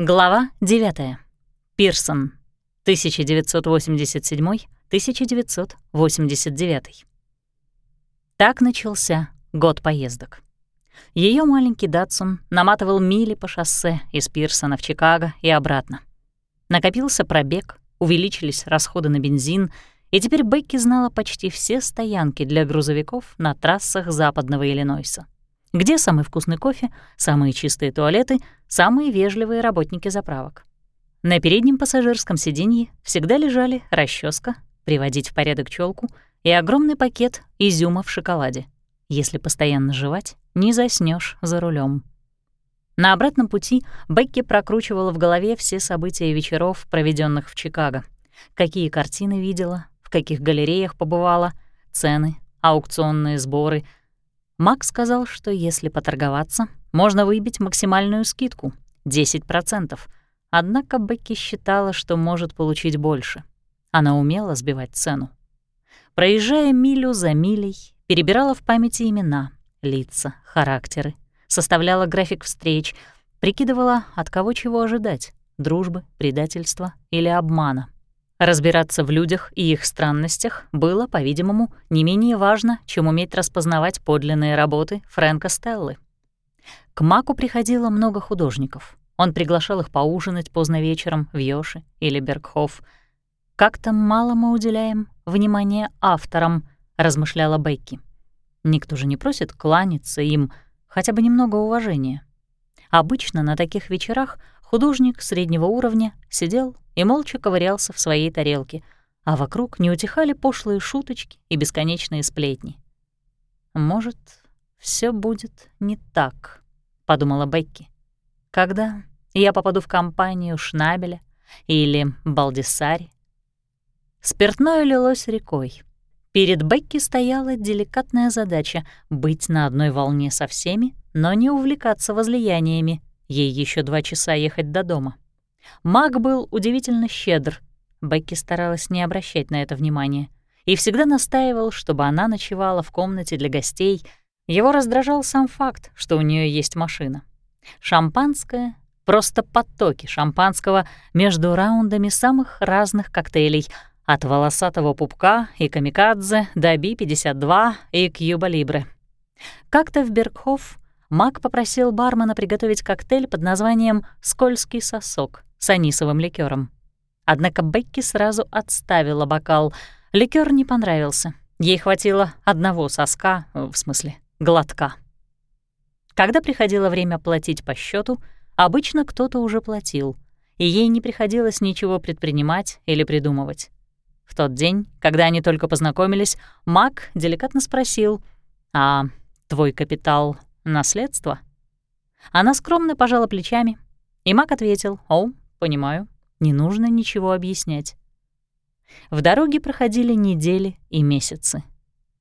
Глава 9. Пирсон. 1987-1989. Так начался год поездок. Ее маленький Датсун наматывал мили по шоссе из Пирсона в Чикаго и обратно. Накопился пробег, увеличились расходы на бензин, и теперь Бекки знала почти все стоянки для грузовиков на трассах западного Иллинойса. Где самый вкусный кофе, самые чистые туалеты, самые вежливые работники заправок. На переднем пассажирском сиденье всегда лежали расческа, приводить в порядок челку и огромный пакет изюма в шоколаде. Если постоянно жевать, не заснешь за рулем. На обратном пути Бекки прокручивала в голове все события вечеров, проведенных в Чикаго. Какие картины видела, в каких галереях побывала, цены, аукционные сборы — Мак сказал, что если поторговаться, можно выбить максимальную скидку — 10%. Однако Бекки считала, что может получить больше. Она умела сбивать цену. Проезжая милю за милей, перебирала в памяти имена, лица, характеры, составляла график встреч, прикидывала, от кого чего ожидать — дружбы, предательства или обмана — Разбираться в людях и их странностях было, по-видимому, не менее важно, чем уметь распознавать подлинные работы Фрэнка Стеллы. К Маку приходило много художников. Он приглашал их поужинать поздно вечером в Йоши или Бергхоф. «Как-то мало мы уделяем внимания авторам», — размышляла Бекки. «Никто же не просит кланяться им, хотя бы немного уважения. Обычно на таких вечерах художник среднего уровня сидел и молча ковырялся в своей тарелке, а вокруг не утихали пошлые шуточки и бесконечные сплетни. «Может, все будет не так», — подумала Бекки. «Когда я попаду в компанию Шнабеля или Балдисари?» Спиртное лилось рекой. Перед Бекки стояла деликатная задача — быть на одной волне со всеми, но не увлекаться возлияниями. Ей еще два часа ехать до дома. Маг был удивительно щедр. Бекки старалась не обращать на это внимания и всегда настаивал, чтобы она ночевала в комнате для гостей. Его раздражал сам факт, что у нее есть машина. Шампанское — просто потоки шампанского между раундами самых разных коктейлей — от волосатого пупка и камикадзе до Би-52 и Кьюба-Либре. Как-то в Бергхоф Мак попросил бармена приготовить коктейль под названием «Скользкий сосок» с анисовым ликером. Однако Бекки сразу отставила бокал. Ликер не понравился. Ей хватило одного соска, в смысле, глотка. Когда приходило время платить по счету, обычно кто-то уже платил, и ей не приходилось ничего предпринимать или придумывать. В тот день, когда они только познакомились, Мак деликатно спросил, «А твой капитал Наследство? Она скромно пожала плечами, и Мак ответил, «О, понимаю, не нужно ничего объяснять». В дороге проходили недели и месяцы.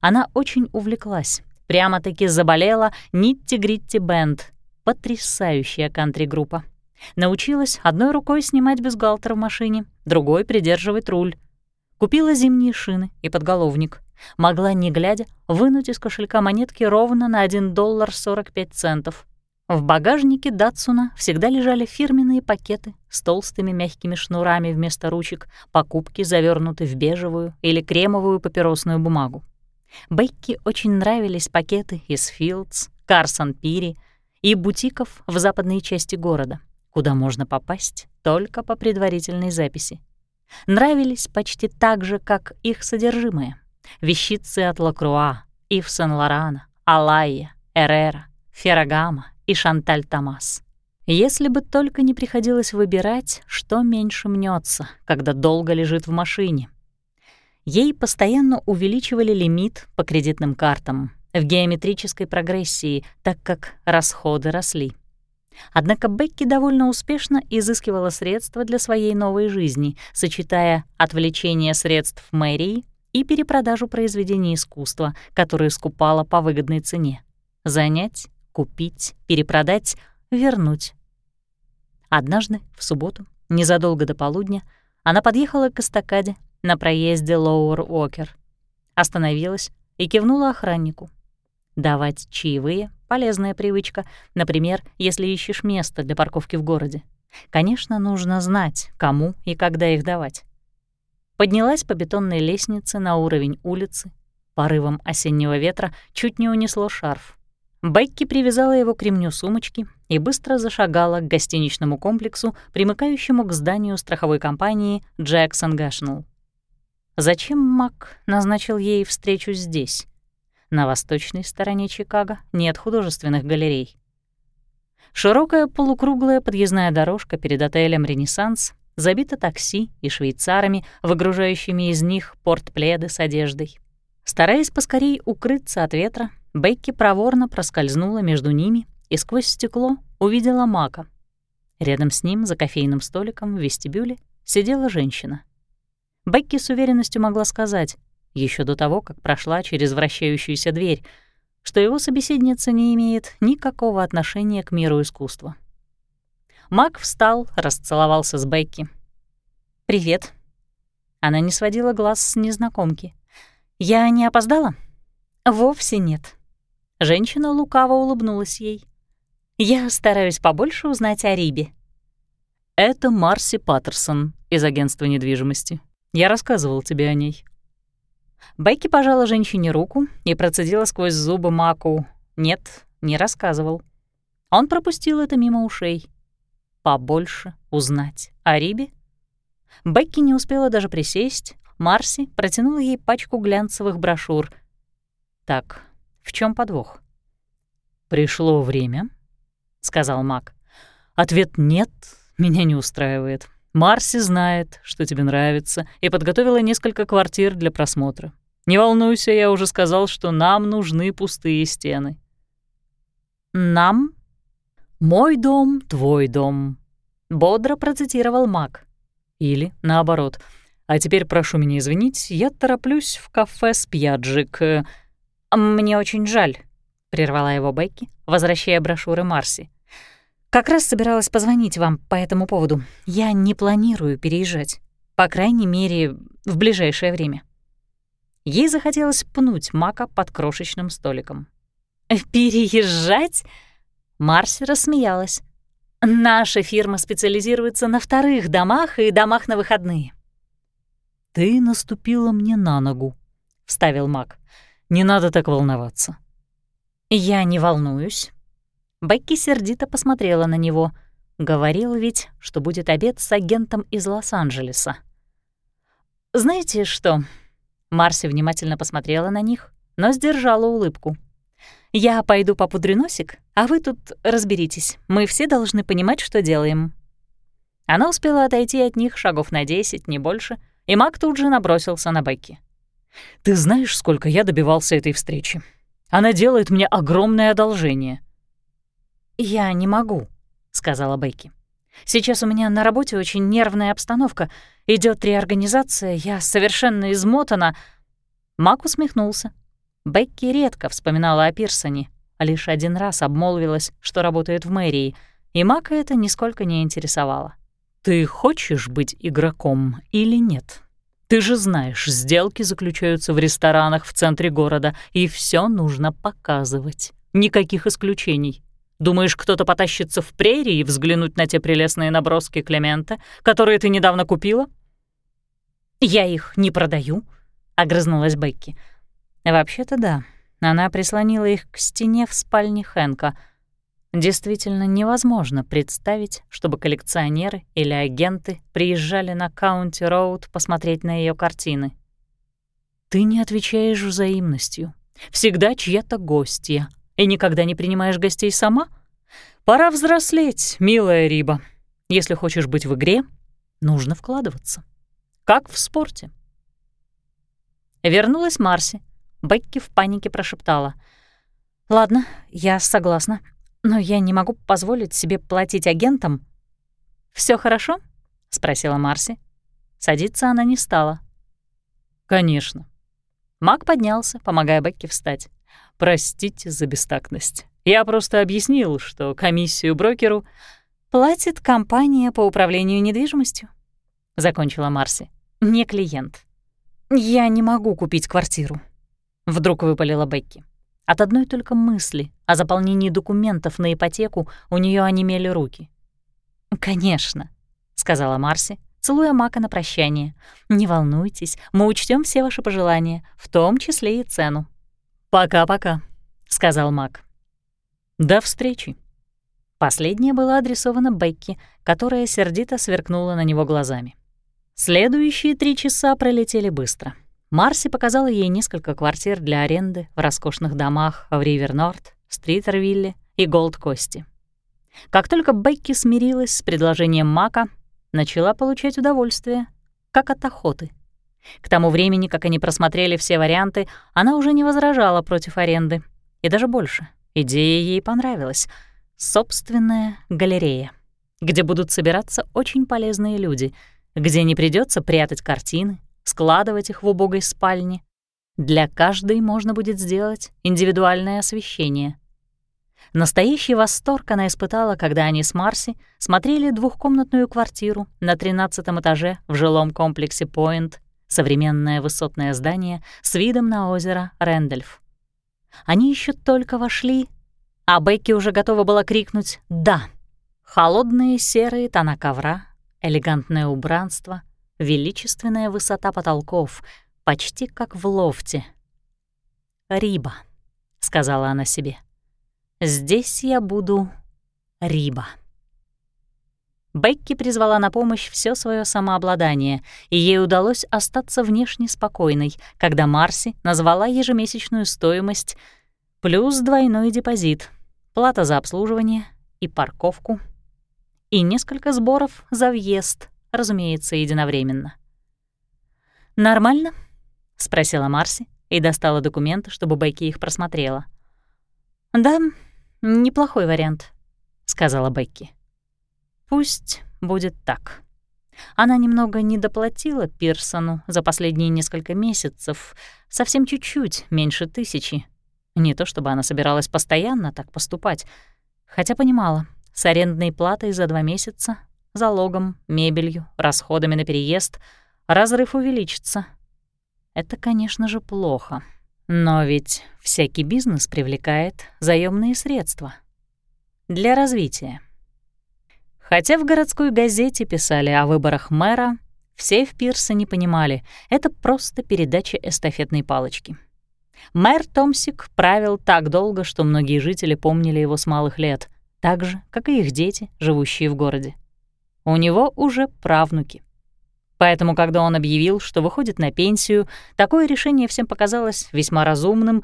Она очень увлеклась, прямо-таки заболела Нитти-Гритти Бенд, потрясающая кантри-группа. Научилась одной рукой снимать бюстгальтер в машине, другой — придерживать руль. Купила зимние шины и подголовник. Могла, не глядя, вынуть из кошелька монетки ровно на 1 доллар 45 центов. В багажнике Датсуна всегда лежали фирменные пакеты с толстыми мягкими шнурами вместо ручек, покупки завернуты в бежевую или кремовую папиросную бумагу. Бейки очень нравились пакеты из Филдс, Карсон Пири и бутиков в западной части города, куда можно попасть только по предварительной записи. Нравились почти так же, как их содержимое вещицы от Лакруа, Ив Сен-Лорана, Алайя, Эрера, Феррагама и Шанталь Томас. Если бы только не приходилось выбирать, что меньше мнется, когда долго лежит в машине. Ей постоянно увеличивали лимит по кредитным картам в геометрической прогрессии, так как расходы росли. Однако Бекки довольно успешно изыскивала средства для своей новой жизни, сочетая отвлечение средств мэрии и перепродажу произведений искусства, которые скупала по выгодной цене. Занять, купить, перепродать, вернуть. Однажды, в субботу, незадолго до полудня, она подъехала к эстакаде на проезде Лоуэр-Уокер. Остановилась и кивнула охраннику. Давать чаевые — полезная привычка, например, если ищешь место для парковки в городе. Конечно, нужно знать, кому и когда их давать. Поднялась по бетонной лестнице на уровень улицы. Порывом осеннего ветра чуть не унесло шарф. Бекки привязала его к ремню сумочки и быстро зашагала к гостиничному комплексу, примыкающему к зданию страховой компании Jackson Gational. Зачем Мак назначил ей встречу здесь? На восточной стороне Чикаго нет художественных галерей. Широкая полукруглая подъездная дорожка перед отелем «Ренессанс» забита такси и швейцарами, выгружающими из них портпледы с одеждой. Стараясь поскорей укрыться от ветра, Бекки проворно проскользнула между ними и сквозь стекло увидела Мака. Рядом с ним, за кофейным столиком в вестибюле, сидела женщина. Бекки с уверенностью могла сказать, еще до того, как прошла через вращающуюся дверь, что его собеседница не имеет никакого отношения к миру искусства. Мак встал, расцеловался с Бекки. «Привет». Она не сводила глаз с незнакомки. «Я не опоздала?» «Вовсе нет». Женщина лукаво улыбнулась ей. «Я стараюсь побольше узнать о Рибе». «Это Марси Паттерсон из агентства недвижимости. Я рассказывал тебе о ней». Бекки пожала женщине руку и процедила сквозь зубы Маку. Нет, не рассказывал. Он пропустил это мимо ушей. Побольше узнать о Рибе? Бекки не успела даже присесть. Марси протянула ей пачку глянцевых брошюр. Так, в чем подвох? «Пришло время», — сказал Мак. «Ответ «нет» меня не устраивает. Марси знает, что тебе нравится, и подготовила несколько квартир для просмотра. Не волнуйся, я уже сказал, что нам нужны пустые стены. «Нам?» «Мой дом, твой дом», — бодро процитировал Мак. Или наоборот. «А теперь прошу меня извинить, я тороплюсь в кафе «Спьяджик». «Мне очень жаль», — прервала его Бекки, возвращая брошюры Марси. Как раз собиралась позвонить вам по этому поводу. Я не планирую переезжать. По крайней мере, в ближайшее время. Ей захотелось пнуть Мака под крошечным столиком. «Переезжать?» Марси рассмеялась. «Наша фирма специализируется на вторых домах и домах на выходные». «Ты наступила мне на ногу», — вставил Мак. «Не надо так волноваться». «Я не волнуюсь», Бекки сердито посмотрела на него. Говорил ведь, что будет обед с агентом из Лос-Анджелеса. «Знаете что?» Марси внимательно посмотрела на них, но сдержала улыбку. «Я пойду попудрю носик, а вы тут разберитесь. Мы все должны понимать, что делаем». Она успела отойти от них шагов на десять, не больше, и Мак тут же набросился на Бекки. «Ты знаешь, сколько я добивался этой встречи? Она делает мне огромное одолжение». «Я не могу», — сказала Бейки. «Сейчас у меня на работе очень нервная обстановка. Идет реорганизация, я совершенно измотана». Мак усмехнулся. Бекки редко вспоминала о Пирсоне, а лишь один раз обмолвилась, что работает в мэрии, и Мака это нисколько не интересовало. «Ты хочешь быть игроком или нет? Ты же знаешь, сделки заключаются в ресторанах в центре города, и все нужно показывать. Никаких исключений. Думаешь, кто-то потащится в прерии взглянуть на те прелестные наброски Клемента, которые ты недавно купила?» «Я их не продаю», — огрызнулась Бекки. «Вообще-то да. Она прислонила их к стене в спальне Хэнка. Действительно невозможно представить, чтобы коллекционеры или агенты приезжали на Каунти-Роуд посмотреть на ее картины. Ты не отвечаешь взаимностью. Всегда чья-то гостья, и никогда не принимаешь гостей сама? Пора взрослеть, милая Риба. Если хочешь быть в игре, нужно вкладываться. Как в спорте. Вернулась Марси. Бекки в панике прошептала. «Ладно, я согласна, но я не могу позволить себе платить агентам». Все хорошо?» — спросила Марси. Садиться она не стала. «Конечно». Мак поднялся, помогая Бекки встать. Простите за бестактность. Я просто объяснил, что комиссию брокеру платит компания по управлению недвижимостью, закончила Марси. Не клиент. Я не могу купить квартиру, вдруг выпалила Бекки. От одной только мысли о заполнении документов на ипотеку у нее онемели руки. «Конечно», — сказала Марси, целуя Мака на прощание. «Не волнуйтесь, мы учтем все ваши пожелания, в том числе и цену». «Пока-пока», — сказал Мак. «До встречи». Последнее было адресовано Бекки, которая сердито сверкнула на него глазами. Следующие три часа пролетели быстро. Марси показала ей несколько квартир для аренды в роскошных домах в Ривер-Норт, Стритервилле и Голд-Кости. Как только Бекки смирилась с предложением Мака, начала получать удовольствие, как от охоты. К тому времени, как они просмотрели все варианты, она уже не возражала против аренды. И даже больше. Идея ей понравилась. Собственная галерея, где будут собираться очень полезные люди, где не придется прятать картины, складывать их в убогой спальне. Для каждой можно будет сделать индивидуальное освещение. Настоящий восторг она испытала, когда они с Марси смотрели двухкомнатную квартиру на 13 этаже в жилом комплексе «Пойнт», современное высотное здание с видом на озеро Рэндольф. Они еще только вошли, а Бекки уже готова была крикнуть «Да!». Холодные серые тона ковра, элегантное убранство, величественная высота потолков, почти как в лофте. «Риба», — сказала она себе. Здесь я буду Риба. Бекки призвала на помощь все свое самообладание, и ей удалось остаться внешне спокойной, когда Марси назвала ежемесячную стоимость плюс двойной депозит, плата за обслуживание и парковку, и несколько сборов за въезд, разумеется, единовременно. «Нормально?» — спросила Марси и достала документы, чтобы Бекки их просмотрела. «Да, «Неплохой вариант», — сказала Бекки. «Пусть будет так». Она немного недоплатила Пирсону за последние несколько месяцев, совсем чуть-чуть, меньше тысячи. Не то чтобы она собиралась постоянно так поступать, хотя понимала, с арендной платой за два месяца, залогом, мебелью, расходами на переезд разрыв увеличится. Это, конечно же, плохо. Но ведь всякий бизнес привлекает заемные средства. Для развития. Хотя в городской газете писали о выборах мэра, все в Пирсе понимали, это просто передача эстафетной палочки. Мэр Томсик правил так долго, что многие жители помнили его с малых лет, так же, как и их дети, живущие в городе. У него уже правнуки — Поэтому, когда он объявил, что выходит на пенсию, такое решение всем показалось весьма разумным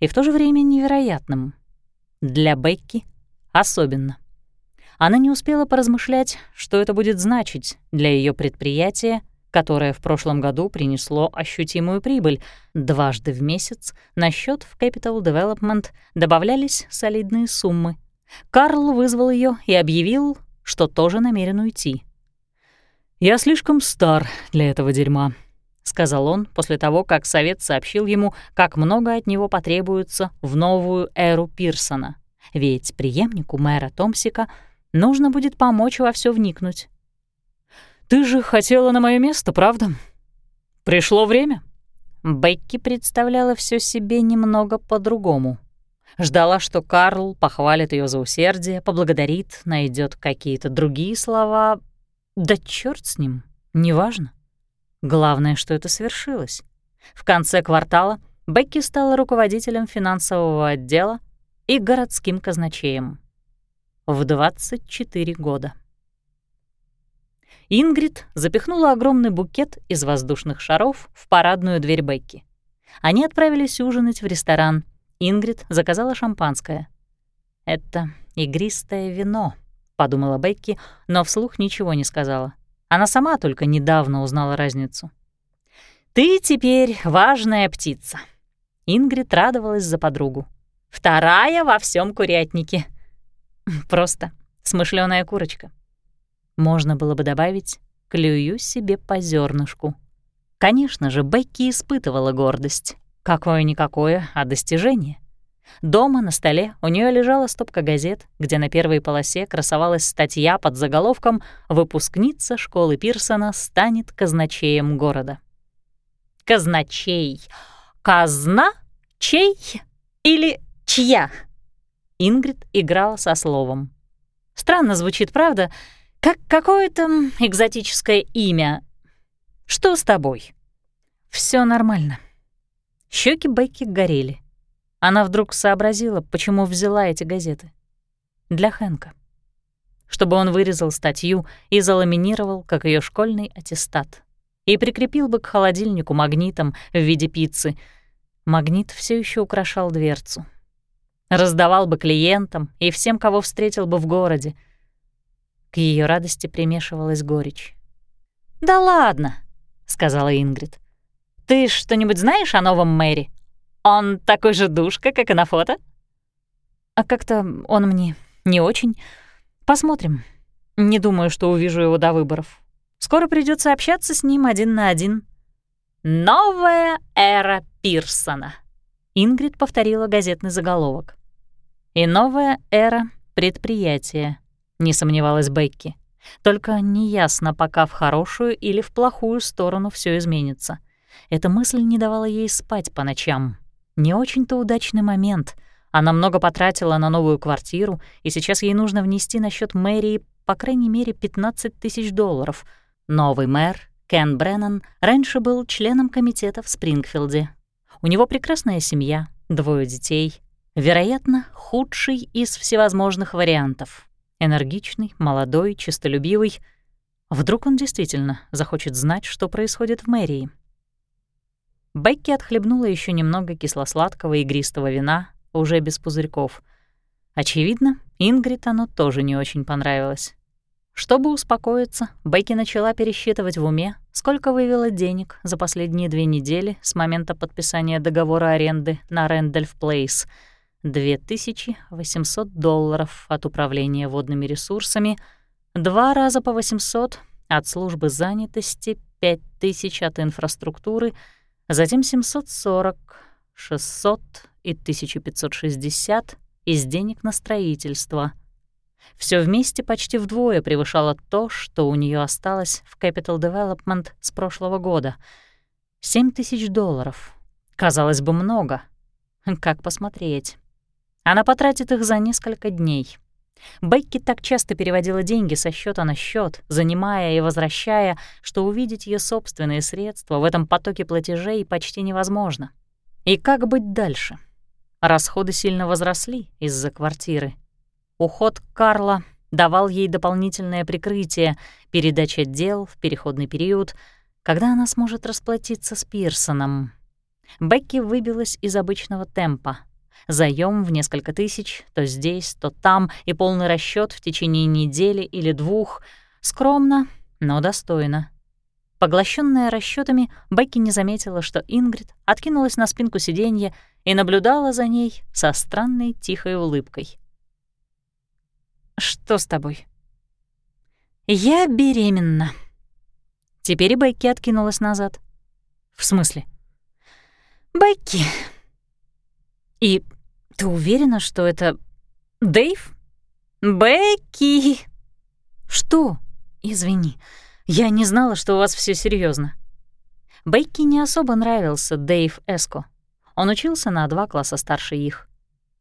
и в то же время невероятным. Для Бекки особенно. Она не успела поразмышлять, что это будет значить для ее предприятия, которое в прошлом году принесло ощутимую прибыль. Дважды в месяц на счет в Capital Development добавлялись солидные суммы. Карл вызвал ее и объявил, что тоже намерен уйти. «Я слишком стар для этого дерьма», — сказал он после того, как совет сообщил ему, как много от него потребуется в новую эру Пирсона. Ведь преемнику мэра Томсика нужно будет помочь во все вникнуть. «Ты же хотела на мое место, правда? Пришло время». Бекки представляла все себе немного по-другому. Ждала, что Карл похвалит ее за усердие, поблагодарит, найдет какие-то другие слова, да черт с ним, неважно. Главное, что это свершилось. В конце квартала Бекки стала руководителем финансового отдела и городским казначеем. В 24 года. Ингрид запихнула огромный букет из воздушных шаров в парадную дверь Бекки. Они отправились ужинать в ресторан. Ингрид заказала шампанское. Это игристое вино, — подумала Бекки, но вслух ничего не сказала. Она сама только недавно узнала разницу. «Ты теперь важная птица», — Ингрид радовалась за подругу. «Вторая во всем курятнике». Просто смышленая курочка. Можно было бы добавить «клюю себе по зернышку. Конечно же, Бекки испытывала гордость. Какое-никакое, а достижение. Дома на столе у нее лежала стопка газет, где на первой полосе красовалась статья под заголовком «Выпускница школы Пирсона станет казначеем города». Казначей. Казна? Чей? Или чья? Ингрид играла со словом. Странно звучит, правда? Как какое-то экзотическое имя. Что с тобой? Все нормально. Щеки Бекки горели. Она вдруг сообразила, почему взяла эти газеты. Для Хэнка. Чтобы он вырезал статью и заламинировал, как ее школьный аттестат. И прикрепил бы к холодильнику магнитом в виде пиццы. Магнит все еще украшал дверцу. Раздавал бы клиентам и всем, кого встретил бы в городе. К ее радости примешивалась горечь. «Да ладно», — сказала Ингрид. «Ты что-нибудь знаешь о новом мэре? Он такой же душка, как и на фото?» «А как-то он мне не очень. Посмотрим. Не думаю, что увижу его до выборов. Скоро придется общаться с ним один на один». «Новая эра Пирсона», — Ингрид повторила газетный заголовок. «И новая эра предприятия», — не сомневалась Бекки. Только неясно, пока в хорошую или в плохую сторону все изменится. Эта мысль не давала ей спать по ночам. Не очень-то удачный момент. Она много потратила на новую квартиру, и сейчас ей нужно внести на счет мэрии по крайней мере 15 тысяч долларов. Новый мэр, Кен Бреннан, раньше был членом комитета в Спрингфилде. У него прекрасная семья, двое детей. Вероятно, худший из всевозможных вариантов. Энергичный, молодой, честолюбивый. Вдруг он действительно захочет знать, что происходит в мэрии. Бекки отхлебнула еще немного кисло-сладкого игристого вина, уже без пузырьков. Очевидно, Ингрид оно тоже не очень понравилось. Чтобы успокоиться, Бекки начала пересчитывать в уме, сколько вывела денег за последние две недели с момента подписания договора аренды на Рэндольф Плейс — 2800 долларов от управления водными ресурсами, два раза по 800 от службы занятости, 5000 от инфраструктуры, затем 740, 600 и 1560 из денег на строительство. Все вместе почти вдвое превышало то, что у нее осталось в Capital Development с прошлого года. 7 тысяч долларов. Казалось бы, много. Как посмотреть? Она потратит их за несколько дней. Бекки так часто переводила деньги со счета на счет, занимая и возвращая, что увидеть ее собственные средства в этом потоке платежей почти невозможно. И как быть дальше? Расходы сильно возросли из-за квартиры. Уход Карла давал ей дополнительное прикрытие, передача дел в переходный период, когда она сможет расплатиться с Пирсоном. Бекки выбилась из обычного темпа — заем в несколько тысяч, то здесь, то там, и полный расчет в течение недели или двух. Скромно, но достойно. Поглощенная расчетами, Бекки не заметила, что Ингрид откинулась на спинку сиденья и наблюдала за ней со странной тихой улыбкой. «Что с тобой?» «Я беременна». Теперь Бекки откинулась назад. «В смысле?» «Бекки». «И ты уверена, что это Дэйв? Бекки! Что? Извини, я не знала, что у вас все серьезно. Бекки не особо нравился Дэйв Эско. Он учился на два класса старше их.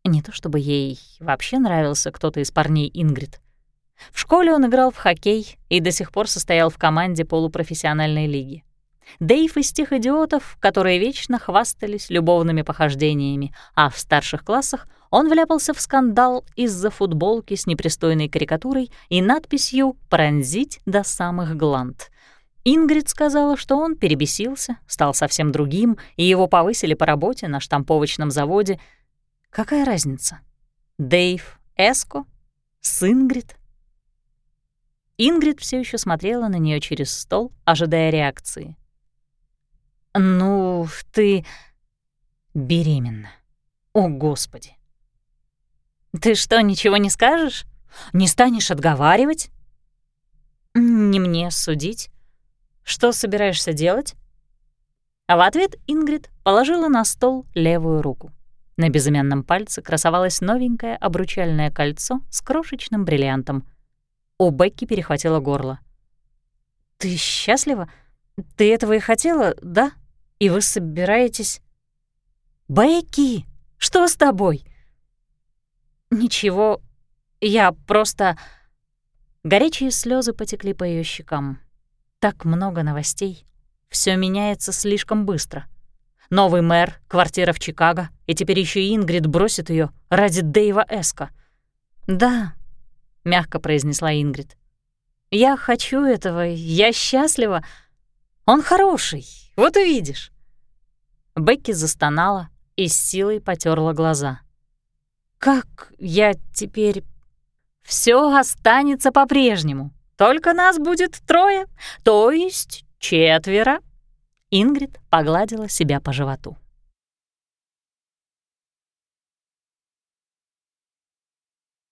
Не то чтобы ей вообще нравился кто-то из парней Ингрид. В школе он играл в хоккей и до сих пор состоял в команде полупрофессиональной лиги. Дейв из тех идиотов, которые вечно хвастались любовными похождениями, а в старших классах он вляпался в скандал из-за футболки с непристойной карикатурой и надписью «Пронзить до самых гланд». Ингрид сказала, что он перебесился, стал совсем другим, и его повысили по работе на штамповочном заводе. Какая разница? Дейв Эско? С Ингрид? Ингрид все еще смотрела на нее через стол, ожидая реакции. «Ну, ты беременна. О, Господи!» «Ты что, ничего не скажешь? Не станешь отговаривать?» «Не мне судить. Что собираешься делать?» А в ответ Ингрид положила на стол левую руку. На безымянном пальце красовалось новенькое обручальное кольцо с крошечным бриллиантом. У Бекки перехватило горло. «Ты счастлива? Ты этого и хотела, да?» И вы собираетесь... Бекки, что с тобой? Ничего, я просто... Горячие слезы потекли по ее щекам. Так много новостей. Все меняется слишком быстро. Новый мэр, квартира в Чикаго, и теперь еще Ингрид бросит ее ради Дэйва Эска. «Да», — мягко произнесла Ингрид. «Я хочу этого, я счастлива. Он хороший, вот увидишь». Бекки застонала и с силой потерла глаза. «Как я теперь...» Все останется по-прежнему, только нас будет трое, то есть четверо». Ингрид погладила себя по животу.